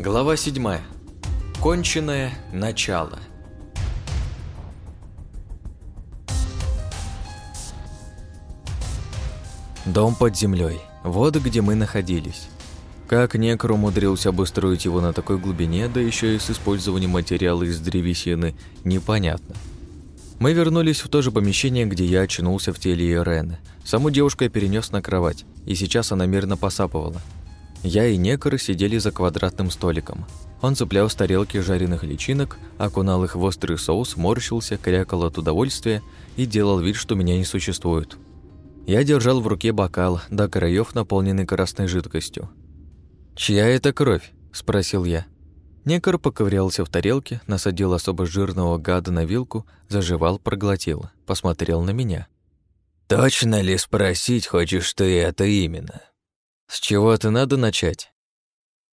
Глава 7. Конченное начало. Дом под землей. Вот где мы находились. Как некр умудрился обустроить его на такой глубине, да еще и с использованием материала из древесины, непонятно. Мы вернулись в то же помещение, где я очнулся в теле Ирены. Саму девушку я перенес на кровать, и сейчас она мирно посапывала. Я и Некор сидели за квадратным столиком. Он цеплял с тарелки жареных личинок, окунал их в острый соус, морщился, крякал от удовольствия и делал вид, что меня не существует. Я держал в руке бокал, до краев наполненный красной жидкостью. «Чья это кровь?» – спросил я. Некор поковырялся в тарелке, насадил особо жирного гада на вилку, заживал, проглотил, посмотрел на меня. «Точно ли спросить хочешь ты это именно?» С чего-то надо начать.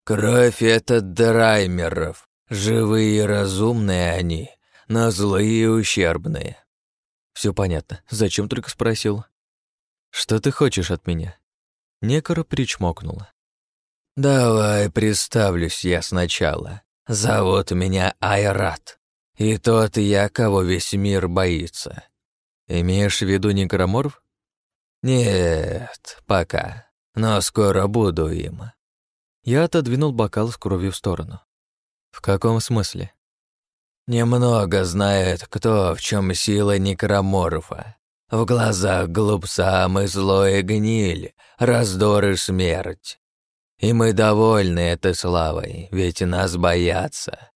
Кровь — это драймеров. Живые и разумные они, но злые и ущербные. Все понятно. Зачем только спросил? Что ты хочешь от меня? Некора причмокнула. Давай представлюсь я сначала. Зовут меня Айрат. И тот я, кого весь мир боится. Имеешь в виду некроморф? Нет, пока но скоро буду им». Я отодвинул бокал с кровью в сторону. «В каком смысле?» «Немного знает, кто в чем сила некроморфа. В глазах глупцам и злой гниль, раздор и смерть. И мы довольны этой славой, ведь нас боятся.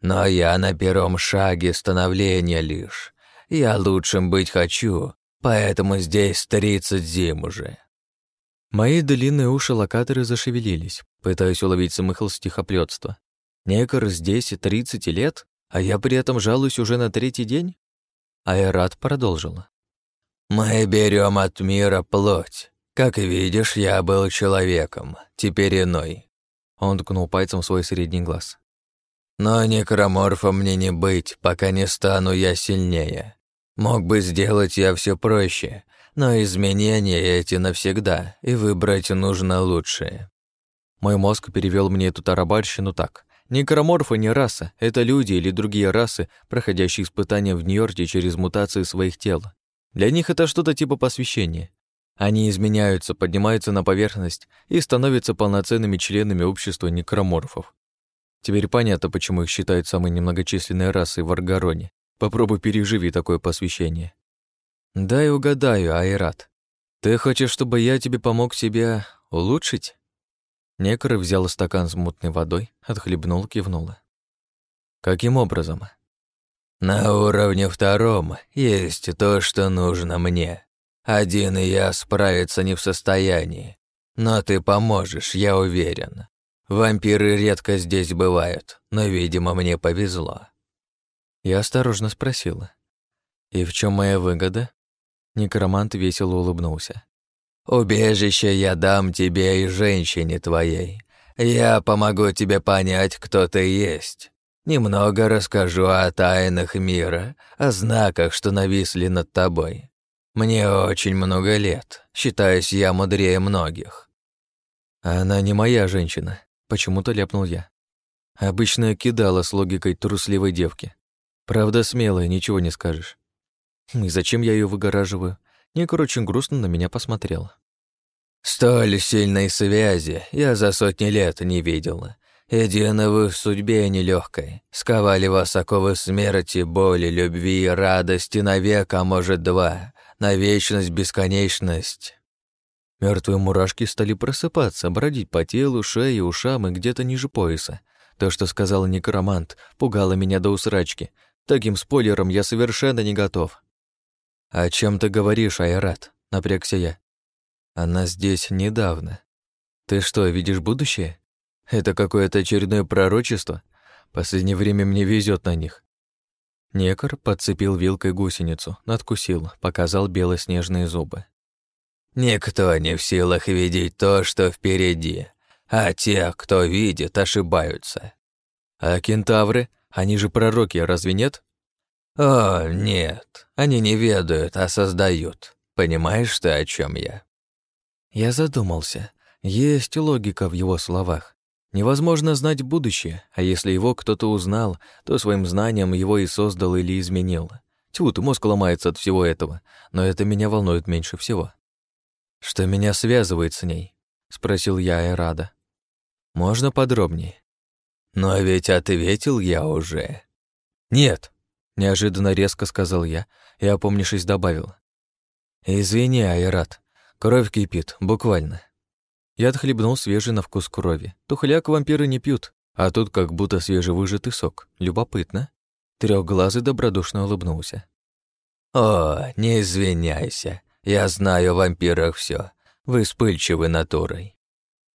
Но я на первом шаге становления лишь. Я лучшим быть хочу, поэтому здесь тридцать зим уже. Мои длинные уши локаторы зашевелились, пытаясь уловить смысл стихоплётства. Некор здесь 30 лет, а я при этом жалуюсь уже на третий день? Айрат продолжила. «Мы берем от мира плоть. Как видишь, я был человеком, теперь иной». Он ткнул пальцем в свой средний глаз. «Но некроморфом мне не быть, пока не стану я сильнее. Мог бы сделать я все проще, но изменения эти навсегда, и выбрать нужно лучшее. Мой мозг перевел мне эту тарабарщину так. Некроморфы не раса, это люди или другие расы, проходящие испытания в Нью-Йорке через мутации своих тел. Для них это что-то типа посвящения. Они изменяются, поднимаются на поверхность и становятся полноценными членами общества некроморфов. Теперь понятно, почему их считают самой немногочисленной расой в Аргароне. Попробуй переживи такое посвящение. «Дай угадаю, Айрат. Ты хочешь, чтобы я тебе помог себя улучшить?» Некор взял стакан с мутной водой, отхлебнул, кивнула. «Каким образом?» «На уровне втором есть то, что нужно мне. Один и я справиться не в состоянии. Но ты поможешь, я уверен. Вампиры редко здесь бывают, но, видимо, мне повезло». Я осторожно спросила. «И в чем моя выгода?» Некромант весело улыбнулся. «Убежище я дам тебе и женщине твоей. Я помогу тебе понять, кто ты есть. Немного расскажу о тайнах мира, о знаках, что нависли над тобой. Мне очень много лет, считаюсь я мудрее многих». «Она не моя женщина», — почему-то ляпнул я. Обычно кидала с логикой трусливой девки. Правда, смелая, ничего не скажешь. И зачем я ее выгораживаю? Некор очень грустно на меня посмотрел. «Столь сильной связи я за сотни лет не видела. Едины вы в судьбе нелегкой. Сковали вас оковы смерти, боли, любви радости навек, а может два. На вечность, бесконечность». Мертвые мурашки стали просыпаться, бродить по телу, шее, ушам и где-то ниже пояса. То, что сказал некромант, пугало меня до усрачки. Таким спойлером я совершенно не готов. «О чем ты говоришь, Айрат?» — напрягся я. «Она здесь недавно. Ты что, видишь будущее? Это какое-то очередное пророчество? Последнее время мне везет на них». Некор подцепил вилкой гусеницу, надкусил, показал белоснежные зубы. «Никто не в силах видеть то, что впереди, а те, кто видит, ошибаются». «А кентавры? Они же пророки, разве нет?» «О, нет, они не ведают, а создают. Понимаешь ты, о чем я?» Я задумался. Есть логика в его словах. Невозможно знать будущее, а если его кто-то узнал, то своим знанием его и создал или изменил. Тьфу, ты мозг ломается от всего этого, но это меня волнует меньше всего. «Что меня связывает с ней?» — спросил я Айрада. «Можно подробнее?» «Но ведь ответил я уже». «Нет», — неожиданно резко сказал я и, опомнившись, добавил. «Извини, Айрат, кровь кипит, буквально». Я отхлебнул свежий на вкус крови. Тухляк вампиры не пьют, а тут как будто свежевыжатый сок. Любопытно. Трёхглазый добродушно улыбнулся. «О, не извиняйся. Я знаю о вампирах все. Вы вспыльчивы натурой».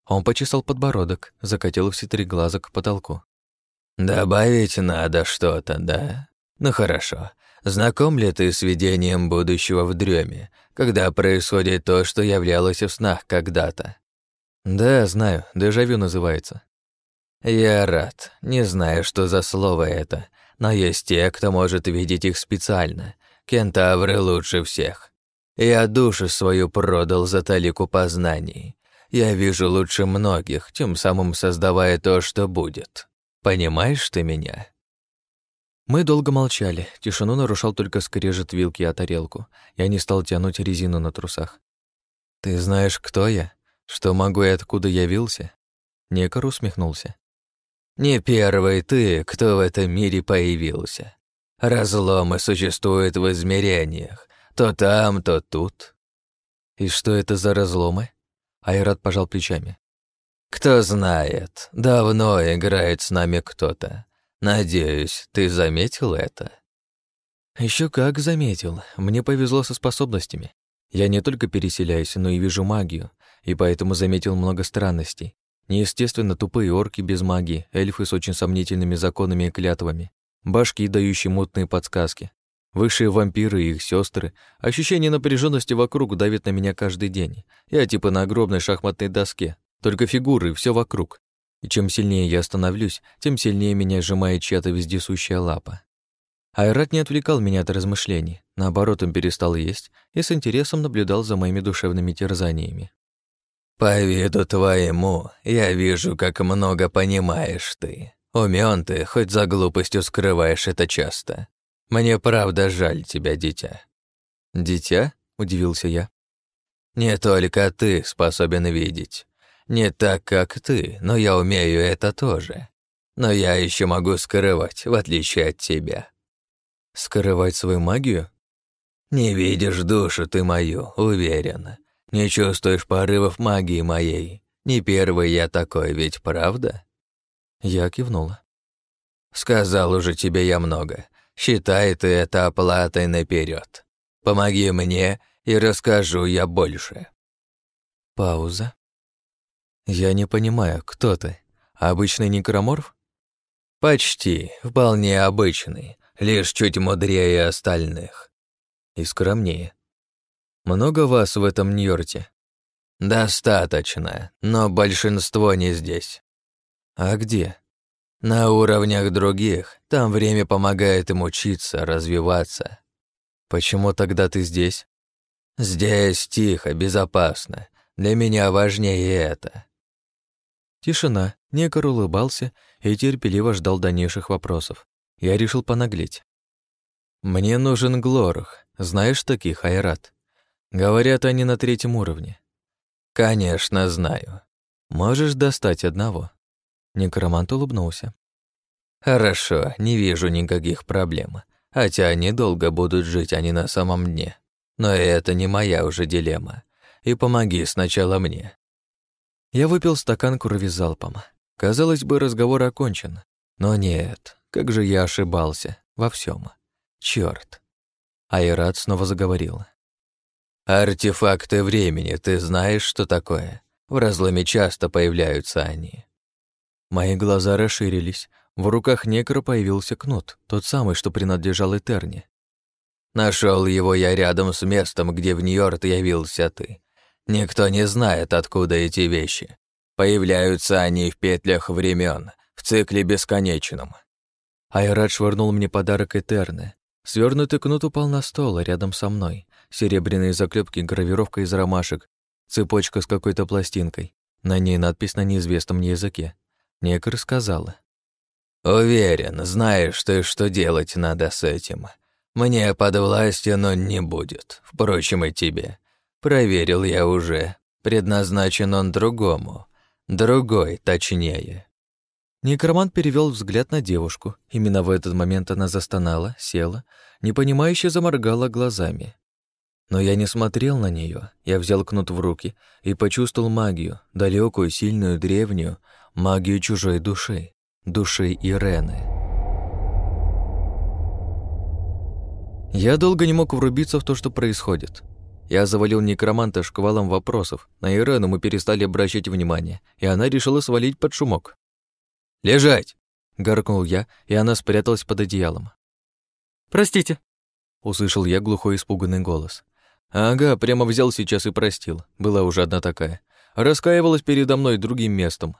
Он почесал подбородок, закатил все три глаза к потолку. «Добавить надо что-то, да? Ну хорошо. Знаком ли ты с видением будущего в дреме, когда происходит то, что являлось в снах когда-то?» «Да, знаю. Дежавю называется». «Я рад. Не знаю, что за слово это, но есть те, кто может видеть их специально. Кентавры лучше всех. Я душу свою продал за талику познаний. Я вижу лучше многих, тем самым создавая то, что будет. Понимаешь ты меня?» Мы долго молчали. Тишину нарушал только скрежет вилки о тарелку. Я не стал тянуть резину на трусах. «Ты знаешь, кто я? Что могу и откуда явился?» Некор усмехнулся. «Не первый ты, кто в этом мире появился. Разломы существуют в измерениях. То там, то тут. И что это за разломы? Айрат пожал плечами. Кто знает, давно играет с нами кто-то. Надеюсь, ты заметил это? Еще как заметил. Мне повезло со способностями. Я не только переселяюсь, но и вижу магию, и поэтому заметил много странностей. Неестественно тупые орки без магии, эльфы с очень сомнительными законами и клятвами, башки, дающие мутные подсказки, Высшие вампиры и их сестры. Ощущение напряженности вокруг давит на меня каждый день. Я типа на огромной шахматной доске. Только фигуры, все вокруг. И чем сильнее я становлюсь, тем сильнее меня сжимает чья-то вездесущая лапа. Айрат не отвлекал меня от размышлений. Наоборот, он перестал есть и с интересом наблюдал за моими душевными терзаниями. «По виду твоему я вижу, как много понимаешь ты. Умён ты, хоть за глупостью скрываешь это часто. Мне правда жаль тебя, дитя». «Дитя?» — удивился я. «Не только ты способен видеть. Не так, как ты, но я умею это тоже. Но я еще могу скрывать, в отличие от тебя». «Скрывать свою магию?» «Не видишь душу ты мою, уверен. Не чувствуешь порывов магии моей. Не первый я такой, ведь правда?» Я кивнула. «Сказал уже тебе я много. Считай ты это оплатой наперед. Помоги мне, и расскажу я больше». Пауза. «Я не понимаю, кто ты? Обычный некроморф?» «Почти, вполне обычный, лишь чуть мудрее остальных». «И скромнее. Много вас в этом Нью-Йорке?» «Достаточно, но большинство не здесь». «А где?» На уровнях других, там время помогает им учиться, развиваться. Почему тогда ты здесь? Здесь тихо, безопасно. Для меня важнее это. Тишина. Некор улыбался и терпеливо ждал дальнейших вопросов. Я решил понаглеть. «Мне нужен Глорх. Знаешь таких, Айрат? Говорят, они на третьем уровне». «Конечно, знаю. Можешь достать одного?» Некромант улыбнулся. «Хорошо, не вижу никаких проблем. Хотя они долго будут жить, они на самом дне. Но это не моя уже дилемма. И помоги сначала мне». Я выпил стакан крови залпом. Казалось бы, разговор окончен. Но нет, как же я ошибался во всем. Черт! Айрат снова заговорил. «Артефакты времени, ты знаешь, что такое? В разломе часто появляются они. Мои глаза расширились. В руках некро появился кнут, тот самый, что принадлежал Этерне. Нашел его я рядом с местом, где в Нью-Йорк явился ты. Никто не знает, откуда эти вещи. Появляются они в петлях времен, в цикле бесконечном. Айрат швырнул мне подарок Этерны. Свернутый кнут упал на стол рядом со мной. Серебряные заклепки, гравировка из ромашек, цепочка с какой-то пластинкой. На ней надпись на неизвестном языке. Некр сказала. «Уверен, знаешь ты, что делать надо с этим. Мне под властью, но не будет. Впрочем, и тебе. Проверил я уже. Предназначен он другому. Другой, точнее». Некромант перевел взгляд на девушку. Именно в этот момент она застонала, села, непонимающе заморгала глазами. Но я не смотрел на нее. Я взял кнут в руки и почувствовал магию, далекую, сильную, древнюю, магию чужой души, души Ирены. Я долго не мог врубиться в то, что происходит. Я завалил некроманта шквалом вопросов. На Ирену мы перестали обращать внимание, и она решила свалить под шумок. «Лежать!» — гаркнул я, и она спряталась под одеялом. «Простите!» — услышал я глухой испуганный голос. Ага, прямо взял сейчас и простил. Была уже одна такая. Раскаивалась передо мной другим местом.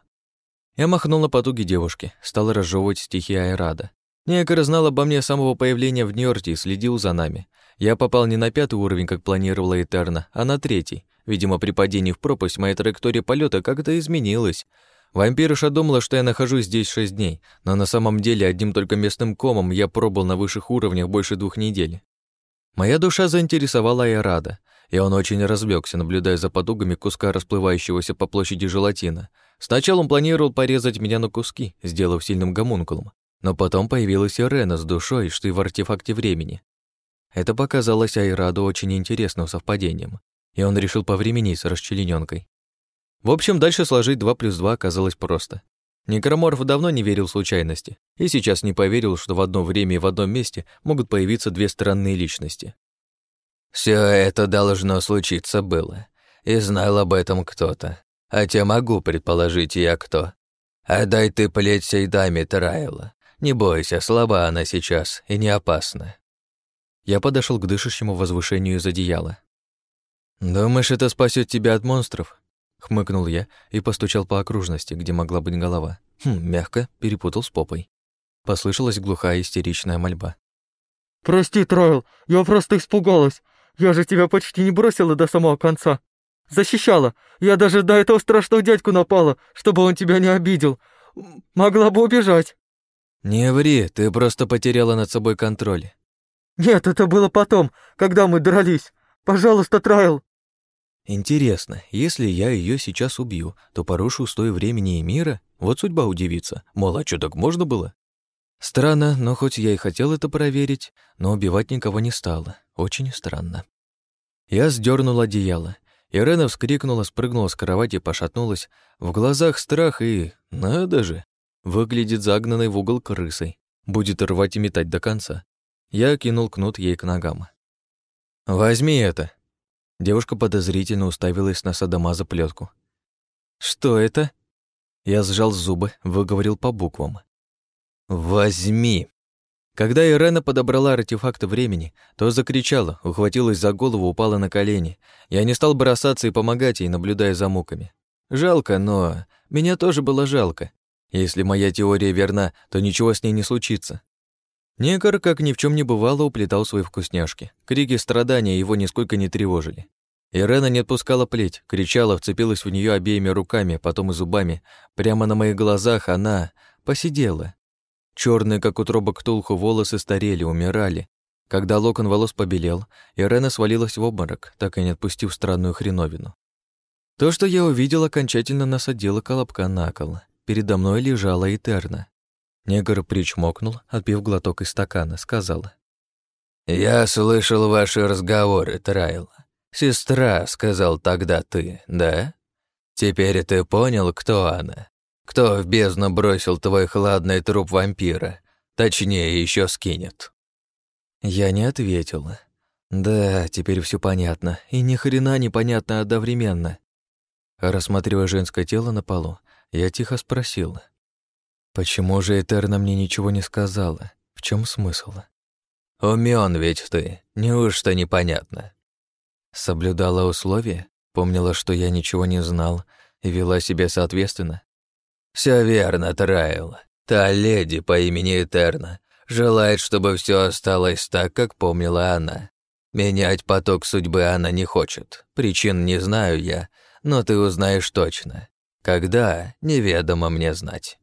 Я махнул на потуги девушки, стал разжевывать стихи Айрада. Некор знал обо мне с самого появления в Нью-Йорке и следил за нами. Я попал не на пятый уровень, как планировала Этерна, а на третий. Видимо, при падении в пропасть моя траектория полета как-то изменилась. Вампирша думала, что я нахожусь здесь шесть дней, но на самом деле одним только местным комом я пробыл на высших уровнях больше двух недель. Моя душа заинтересовала Айрада, и он очень развлекся, наблюдая за подугами куска расплывающегося по площади желатина. Сначала он планировал порезать меня на куски, сделав сильным гомункулом, но потом появилась Ирена с душой, что и в артефакте времени. Это показалось Айраду очень интересным совпадением, и он решил повременить с расчленёнкой. В общем, дальше сложить 2 плюс 2 оказалось просто. Некроморф давно не верил в случайности и сейчас не поверил, что в одно время и в одном месте могут появиться две странные личности. Все это должно случиться было, и знал об этом кто-то. Хотя могу предположить я кто. Отдай ты плеть сей даме Трайла. Не бойся, слаба она сейчас и не опасна. Я подошел к дышащему возвышению из одеяла. «Думаешь, это спасет тебя от монстров?» Хмыкнул я и постучал по окружности, где могла быть голова. Хм, мягко перепутал с попой. Послышалась глухая истеричная мольба. «Прости, Тройл, я просто испугалась. Я же тебя почти не бросила до самого конца. Защищала. Я даже до этого страшного дядьку напала, чтобы он тебя не обидел. Могла бы убежать». «Не ври, ты просто потеряла над собой контроль». «Нет, это было потом, когда мы дрались. Пожалуйста, Трайл, Интересно, если я ее сейчас убью, то порушу устой времени и мира? Вот судьба удивится. Мол, а что так можно было? Странно, но хоть я и хотел это проверить, но убивать никого не стало. Очень странно. Я сдернул одеяло. Ирена вскрикнула, спрыгнула с кровати, пошатнулась. В глазах страх и... Надо же! Выглядит загнанной в угол крысой. Будет рвать и метать до конца. Я кинул кнут ей к ногам. «Возьми это», Девушка подозрительно уставилась на Садамаза плетку. «Что это?» Я сжал зубы, выговорил по буквам. «Возьми!» Когда Ирена подобрала артефакты времени, то закричала, ухватилась за голову, упала на колени. Я не стал бросаться и помогать ей, наблюдая за муками. Жалко, но меня тоже было жалко. Если моя теория верна, то ничего с ней не случится. Некор, как ни в чем не бывало, уплетал свои вкусняшки. Крики страдания его нисколько не тревожили. Ирена не отпускала плеть, кричала, вцепилась в нее обеими руками, потом и зубами. Прямо на моих глазах она посидела. Черные, как утроба ктулху, волосы старели, умирали. Когда локон волос побелел, Ирена свалилась в обморок, так и не отпустив странную хреновину. То, что я увидел, окончательно насадило колобка на кол. Передо мной лежала Этерна. Негр причмокнул, отпив глоток из стакана, сказал. «Я слышал ваши разговоры, Трайл. Сестра, сказал тогда ты, да? Теперь ты понял, кто она? Кто в бездну бросил твой хладный труп вампира? Точнее, еще скинет». Я не ответила. Да, теперь все понятно, и ни хрена непонятно одновременно. Рассматривая женское тело на полу, я тихо спросила. Почему же Этерна мне ничего не сказала? В чем смысл? Умён ведь ты, неужто непонятно? Соблюдала условия, помнила, что я ничего не знал и вела себя соответственно. Все верно, Трайл. Та леди по имени Этерна желает, чтобы все осталось так, как помнила она. Менять поток судьбы она не хочет. Причин не знаю я, но ты узнаешь точно. Когда, неведомо мне знать.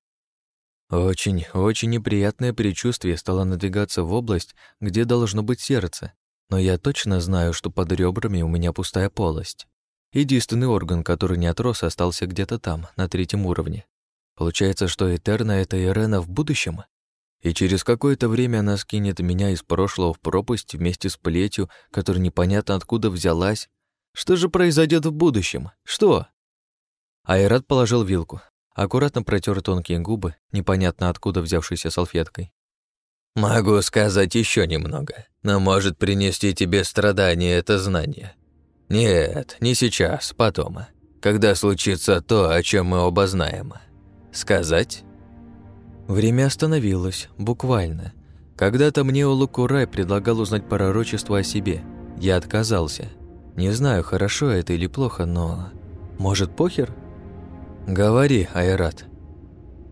Очень, очень неприятное предчувствие стало надвигаться в область, где должно быть сердце, но я точно знаю, что под ребрами у меня пустая полость. Единственный орган, который не отрос, остался где-то там, на третьем уровне. Получается, что Этерна — это Ирена в будущем? И через какое-то время она скинет меня из прошлого в пропасть вместе с плетью, которая непонятно откуда взялась. Что же произойдет в будущем? Что? Айрат положил вилку, аккуратно протер тонкие губы, непонятно откуда взявшейся салфеткой. «Могу сказать еще немного, но может принести тебе страдания это знание. Нет, не сейчас, потом, когда случится то, о чем мы оба знаем. Сказать?» Время остановилось, буквально. Когда-то мне Улукурай предлагал узнать пророчество о себе. Я отказался. Не знаю, хорошо это или плохо, но... Может, похер? Говори, Айрат.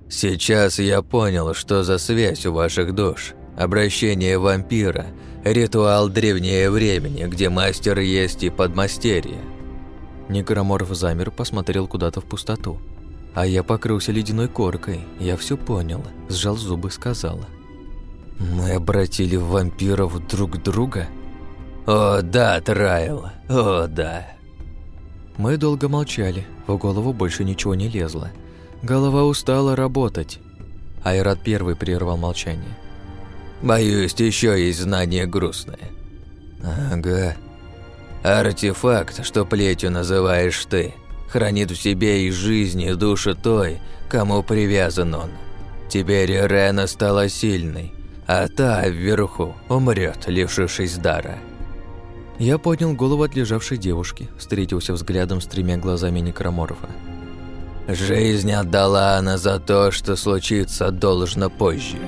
Сейчас я понял, что за связь у ваших душ. Обращение вампира, ритуал древнее времени, где мастер есть и подмастерье. Некроморф замер, посмотрел куда-то в пустоту. А я покрылся ледяной коркой. Я все понял, сжал зубы, сказала. «Мы обратили вампиров друг друга?» «О, да, Трайл, о, да!» Мы долго молчали, в голову больше ничего не лезло. Голова устала работать. Айрат первый прервал молчание. «Боюсь, еще есть знание грустное». «Ага». «Артефакт, что плетью называешь ты, хранит в себе и жизнь, и душу той, кому привязан он. Теперь Рена стала сильной, а та вверху умрет, лишившись дара». Я поднял голову от лежавшей девушки, встретился взглядом с тремя глазами некроморфа. «Жизнь отдала она за то, что случится должно позже».